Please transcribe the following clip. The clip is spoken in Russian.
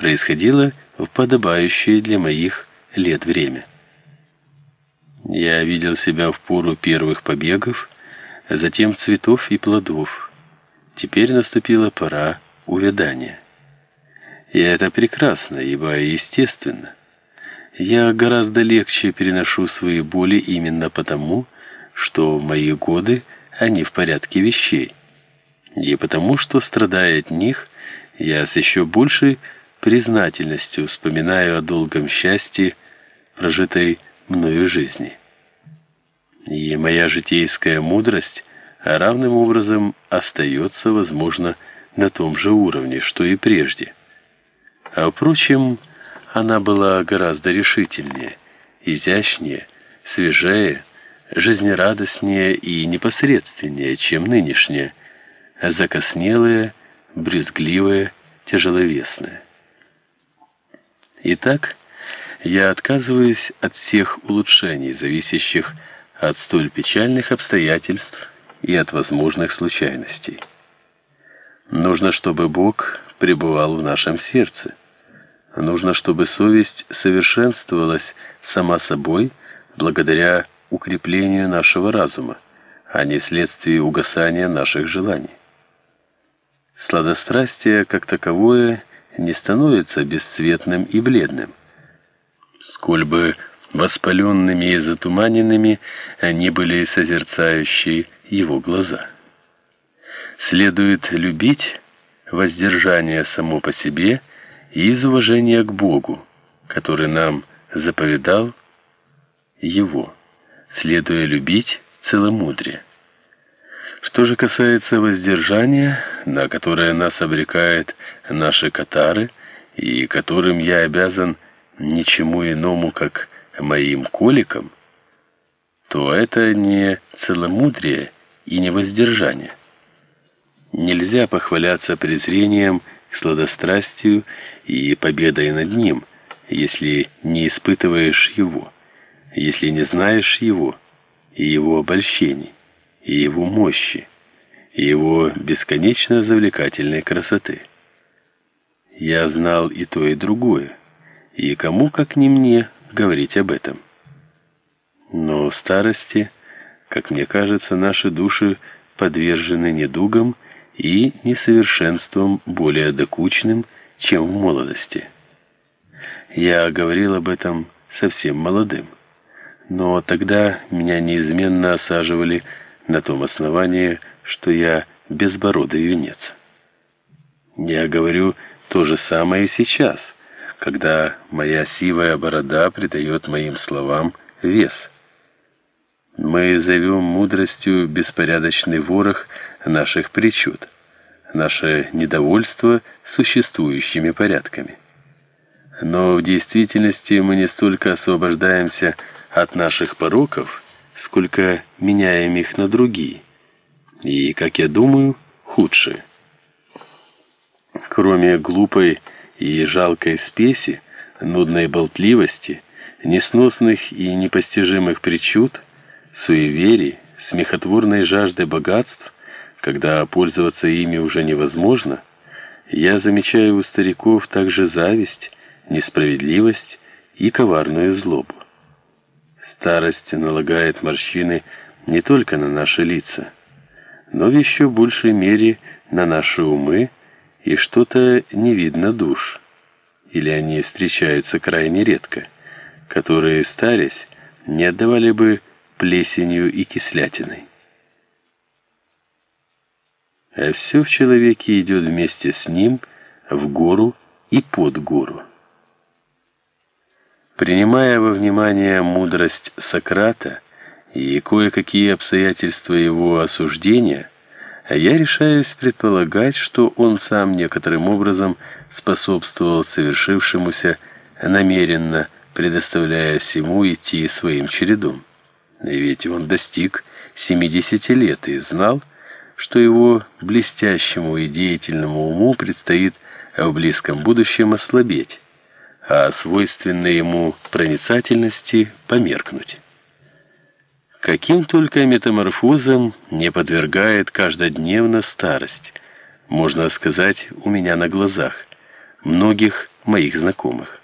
происходило в подобающее для моих лет время. Я видел себя в пору первых побегов, а затем цветов и плодов. Теперь наступила пора увядания. И это прекрасно, ибо естественно. Я гораздо легче переношу свои боли именно потому, что мои годы, они в порядке вещей. И потому, что, страдая от них, я с еще большей признательностью вспоминаю о долгом счастье, прожитой мною жизни. И моя житейская мудрость равным образом остается, возможно, на том же уровне, что и прежде. А впрочем, она была гораздо решительнее, изящнее, свежее, жизнерадостнее и непосредственнее, чем нынешняя, закоснелая, брюзгливая, тяжеловесная. Итак, я отказываюсь от всех улучшений, зависящих от столь печальных обстоятельств и от возможных случайностей. Нужно, чтобы Бог пребывал в нашем сердце. Нужно, чтобы совесть совершенствовалась сама собой благодаря укреплению нашего разума, а не вследствие угасания наших желаний. Сладострастие как таковое не становится бесцветным и бледным. Сколь бы воспаленными и затуманенными они были созерцающие его глаза. Следует любить воздержание само по себе и из уважения к Богу, который нам заповедал его, следуя любить целомудрие. Что же касается воздержания, на которое нас обрекает наши катары, и которым я обязан ничему иному, как моим коликам, то это не целомудрие и не воздержание. Нельзя похваляться презрением к сладострастию и победой над ним, если не испытываешь его, если не знаешь его и его обольщений и его мощи, и его бесконечно завлекательной красоты. Я знал и то, и другое, и кому, как не мне, говорить об этом. Но в старости, как мне кажется, наши души подвержены недугам и несовершенствам более докучным, чем в молодости. Я говорил об этом совсем молодым, но тогда меня неизменно осаживали на том основании, что я безбородый юнец. Я говорю то же самое и сейчас, когда моя сивая борода придает моим словам вес. Мы зовем мудростью беспорядочный ворох наших причуд, наше недовольство существующими порядками. Но в действительности мы не столько освобождаемся от наших пороков, сколько меняем их на другие. И, как я думаю, худшие. Кроме глупой и жалкой спеси, нудной болтливости, несносных и непостижимых причуд, суеверий, смехотворной жажды богатств, когда пользоваться ими уже невозможно, я замечаю у стариков также зависть, несправедливость и коварную злобу. Старость налагает морщины не только на наши лица, но в еще большей мере на наши умы, и что-то не видно душ, или они встречаются крайне редко, которые, старясь, не отдавали бы плесенью и кислятиной. А все в человеке идет вместе с ним в гору и под гору. Принимая во внимание мудрость Сократа и кое-какие обстоятельства его осуждения, я решаюсь предполагать, что он сам некоторым образом способствовал совершившемуся намеренно, предоставляя всему идти своим чередом. Ведь он достиг 70 лет и знал, что его блестящему и деятельному уму предстоит в близком будущем ослабеть а свойственной ему проницательности померкнуть. Каким только метаморфозам не подвергает каждодневно старость, можно сказать, у меня на глазах, многих моих знакомых.